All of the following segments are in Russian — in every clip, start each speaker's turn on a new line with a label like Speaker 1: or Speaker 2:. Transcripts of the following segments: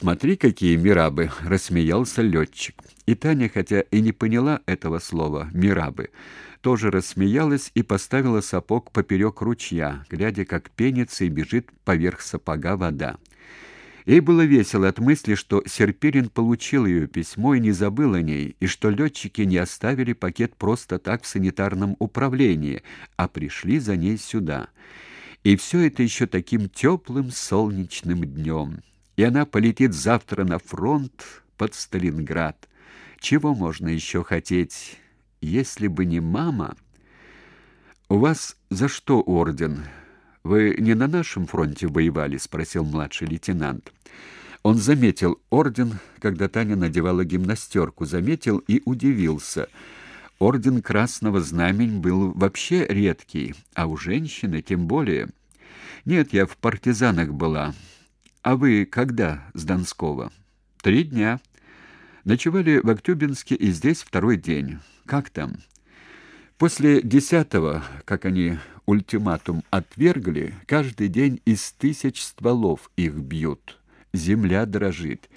Speaker 1: «Смотри, какие мирабы!» — рассмеялся летчик. И Таня, хотя и не поняла этого слова «мирабы», тоже рассмеялась и поставила сапог поперек ручья, глядя, как пенится и бежит поверх сапога вода. Ей было весело от мысли, что Серпирин получил ее письмо и не забыл о ней, и что летчики не оставили пакет просто так в санитарном управлении, а пришли за ней сюда. И все это еще таким теплым солнечным днем. И она полетит завтра на фронт под Сталинград. Чего можно еще хотеть, если бы не мама? У вас за что орден? Вы не на нашем фронте воевали, спросил младший лейтенант. Он заметил орден, когда Таня надевала гимнастерку, заметил и удивился. Орден Красного Знамени был вообще редкий, а у женщины тем более. Нет, я в партизанах была. А вы когда с Донского? Три дня. Ночевали в Актюбинске и здесь второй день. Как там? После десятого, как они ультиматум отвергли, каждый день из тысяч стволов их бьют земля дрожит.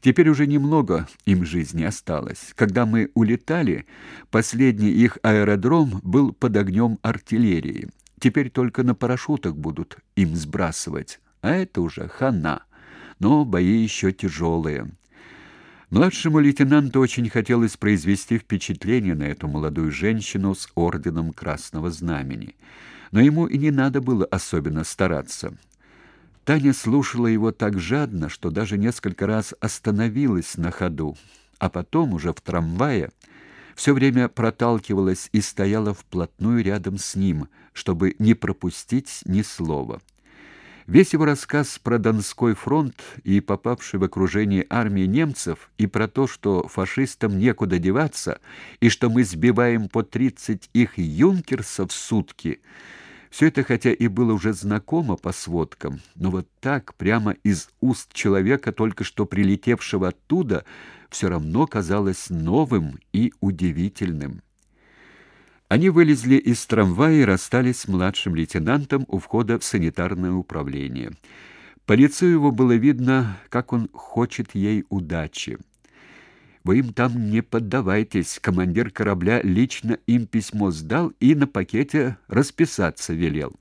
Speaker 1: Теперь уже немного им жизни осталось. Когда мы улетали, последний их аэродром был под огнем артиллерии. Теперь только на парашютах будут им сбрасывать. А это уже хана. Но бои еще тяжелые. Младшему лейтенанту очень хотелось произвести впечатление на эту молодую женщину с орденом Красного Знамени. Но ему и не надо было особенно стараться. Таня слушала его так жадно, что даже несколько раз остановилась на ходу, а потом уже в трамвае все время проталкивалась и стояла вплотную рядом с ним, чтобы не пропустить ни слова. Весь его рассказ про Донской фронт и попавший в окружение армии немцев, и про то, что фашистам некуда деваться, и что мы сбиваем по тридцать их юнкерсов в сутки — все это, хотя и было уже знакомо по сводкам, но вот так, прямо из уст человека, только что прилетевшего оттуда, все равно казалось новым и удивительным. Они вылезли из трамвая и расстались с младшим лейтенантом у входа в санитарное управление. По лицу его было видно, как он хочет ей удачи. Вы им там не поддавайтесь. Командир корабля лично им письмо сдал и на пакете расписаться велел.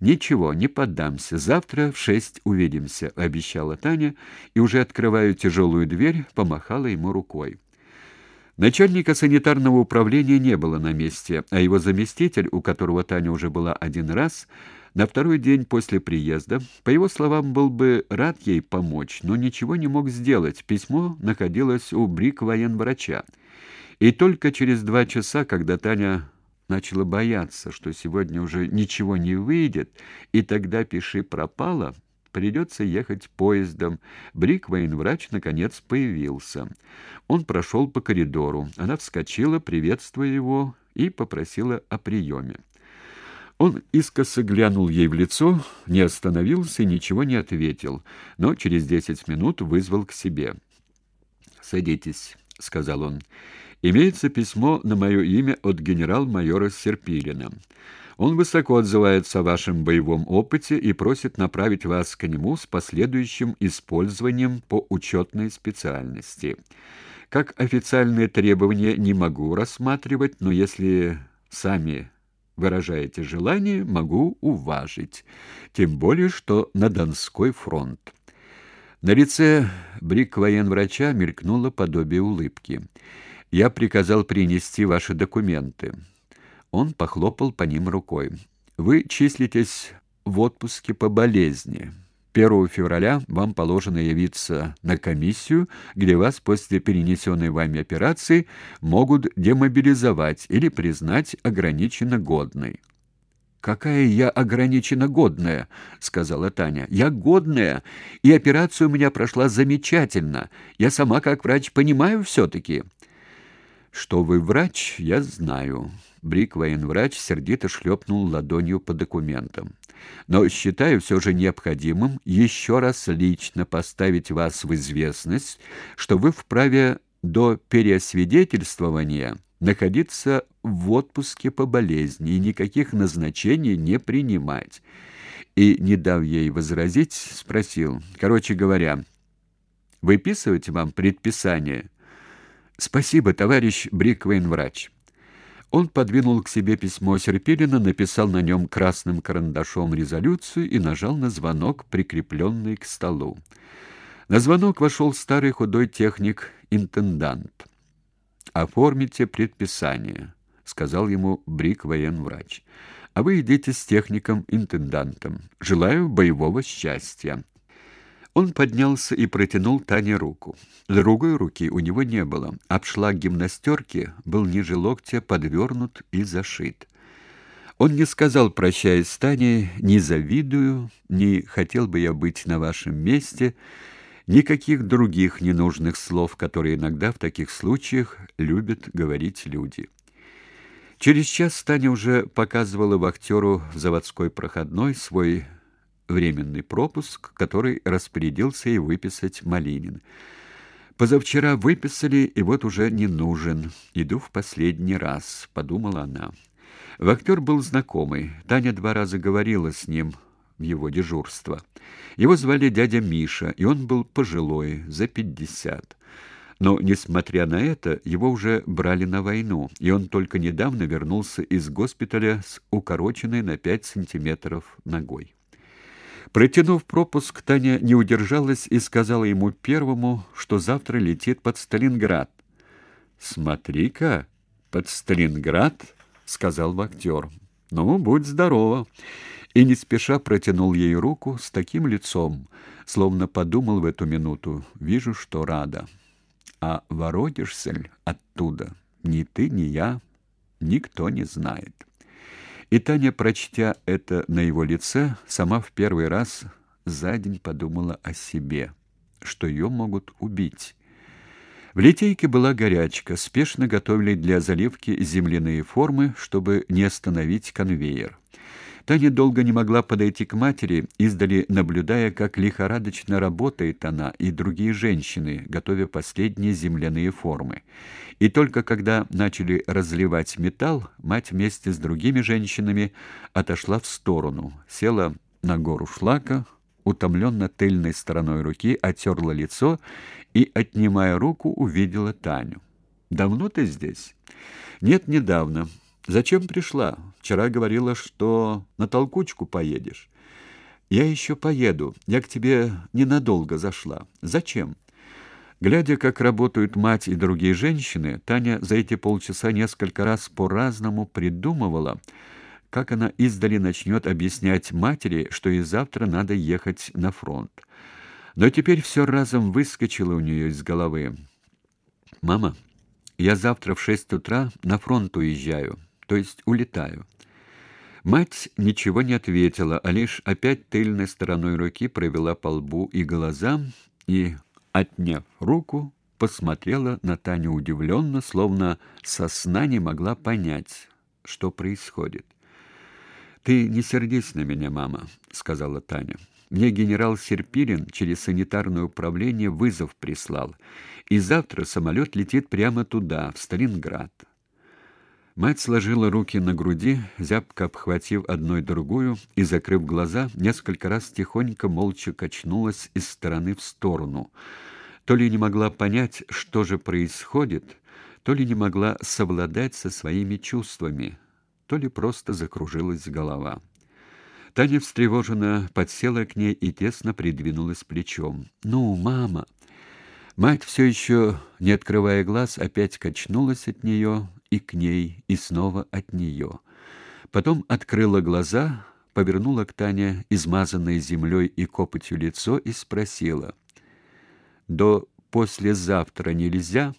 Speaker 1: Ничего, не поддамся. Завтра в шесть увидимся, обещала Таня и уже открывая тяжелую дверь, помахала ему рукой. Начальника санитарного управления не было на месте, а его заместитель, у которого Таня уже была один раз, на второй день после приезда, по его словам, был бы рад ей помочь, но ничего не мог сделать. Письмо находилось у брик военврача. И только через два часа, когда Таня начала бояться, что сегодня уже ничего не выйдет, и тогда пиши пропало, придется ехать поездом. Брик военврач наконец появился. Он прошел по коридору. Она вскочила, приветствуя его, и попросила о приеме. Он искоса глянул ей в лицо, не остановился и ничего не ответил, но через десять минут вызвал к себе. «Садитесь», — сказал он. «Имеется письмо на мое имя от генерал-майора Серпилина. Он высоко отзывается о вашем боевом опыте и просит направить вас к нему с последующим использованием по учетной специальности. Как официальные требования не могу рассматривать, но если сами выражаете желание, могу уважить. Тем более, что на Донской фронт. На лице брик военврача мелькнуло подобие улыбки. Я приказал принести ваши документы. Он похлопал по ним рукой. Вы числитесь в отпуске по болезни. 1 февраля вам положено явиться на комиссию, где вас после перенесенной вами операции могут демобилизовать или признать ограниченно годной. Какая я ограниченно годная, сказала Таня. Я годная, и операция у меня прошла замечательно. Я сама как врач понимаю все таки Что вы врач, я знаю. Брик военврач сердито шлепнул ладонью по документам. Но считаю все же необходимым еще раз лично поставить вас в известность, что вы вправе до переосвидетельствования находиться в отпуске по болезни и никаких назначений не принимать. И, не дав ей возразить, спросил: "Короче говоря, Выписывать вам предписание? Спасибо, товарищ Бриквейн-врач. Он подвинул к себе письмо Серпилина, написал на нем красным карандашом резолюцию и нажал на звонок, прикрепленный к столу. На звонок вошел старый худой техник-интендант. «Оформите предписание», — сказал ему Брик военврач. «А вы идите с техником-интендантом. Желаю боевого счастья». Он поднялся и протянул Тане руку. Другой руки у него не было. Обшлаг гимнастерки был ниже локтя подвернут и зашит. Он не сказал, прощаясь с Таней, «Не завидую, не хотел бы я быть на вашем месте», никаких других ненужных слов, которые иногда в таких случаях любят говорить люди. Через час Таня уже показывала вахтеру в заводской проходной свой временный пропуск, который распорядился ей выписать Малинин. Позавчера выписали, и вот уже не нужен. Иду в последний раз, подумала она. Вахтер был знакомый. Таня два раза говорила с ним в его дежурство. Его звали дядя Миша, и он был пожилой, за пятьдесят. Но, несмотря на это, его уже брали на войну, и он только недавно вернулся из госпиталя с укороченной на пять сантиметров ногой. Протянув пропуск, Таня не удержалась и сказала ему первому, что завтра летит под Сталинград. «Смотри-ка, под Сталинград», — сказал вахтер. «Ну, будь здорова» и не спеша протянул ей руку с таким лицом, словно подумал в эту минуту: вижу, что рада. А воротишься ли оттуда? Ни ты, ни я, никто не знает. И Таня, прочтя это на его лице, сама в первый раз за день подумала о себе, что ее могут убить. В литейке была горячка, спешно готовили для заливки земляные формы, чтобы не остановить конвейер. Таня долго не могла подойти к матери, издали наблюдая, как лихорадочно работает она и другие женщины, готовя последние земляные формы. И только когда начали разливать металл, мать вместе с другими женщинами отошла в сторону, села на гору шлака, утомленно тыльной стороной руки оттерла лицо и, отнимая руку, увидела Таню. «Давно ты здесь?» «Нет, недавно. Зачем пришла? Вчера говорила, что на толкучку поедешь. Я еще поеду. Я к тебе ненадолго зашла. Зачем? Глядя, как работают мать и другие женщины, Таня за эти полчаса несколько раз по-разному придумывала, как она издали начнет объяснять матери, что и завтра надо ехать на фронт. Но теперь все разом выскочило у нее из головы. «Мама, я завтра в шесть утра на фронт уезжаю то есть улетаю. Мать ничего не ответила, а лишь опять тыльной стороной руки провела по лбу и глазам и, отняв руку, посмотрела на Таню удивленно, словно со сна не могла понять, что происходит. «Ты не сердись на меня, мама», — сказала Таня. «Мне генерал Серпирин через санитарное управление вызов прислал, и завтра самолет летит прямо туда, в Сталинград. Мать сложила руки на груди, зябко обхватив одной другую и закрыв глаза, несколько раз тихонько молча качнулась из стороны в сторону. То ли не могла понять, что же происходит, то ли не могла совладать со своими чувствами, то ли просто закружилась голова. Таня встревоженно подсела к ней и тесно придвинулась плечом. "Ну, мама!" Мать все еще, не открывая глаз, опять качнулась от нее и к ней, и снова от нее. Потом открыла глаза, повернула к Тане измазанное землей и копотью лицо и спросила: "До послезавтра нельзя?"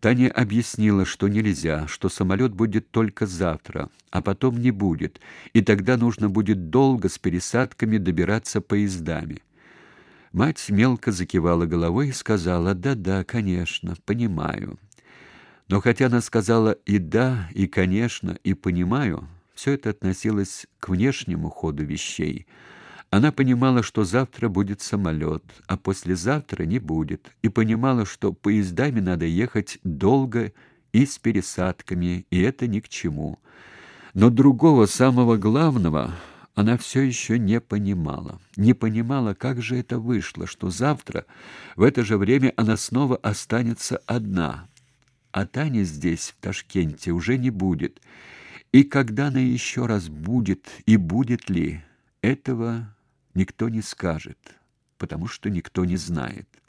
Speaker 1: Таня объяснила, что нельзя, что самолет будет только завтра, а потом не будет, и тогда нужно будет долго с пересадками добираться поездами. Мать мелко закивала головой и сказала: "Да-да, конечно, понимаю". Но хотя она сказала и да, и конечно, и понимаю, все это относилось к внешнему ходу вещей. Она понимала, что завтра будет самолет, а послезавтра не будет, и понимала, что поездами надо ехать долго и с пересадками, и это ни к чему. Но другого самого главного Она все еще не понимала. Не понимала, как же это вышло, что завтра в это же время она снова останется одна. А Таня здесь, в Ташкенте, уже не будет. И когда она еще раз будет, и будет ли, этого никто не скажет, потому что никто не знает.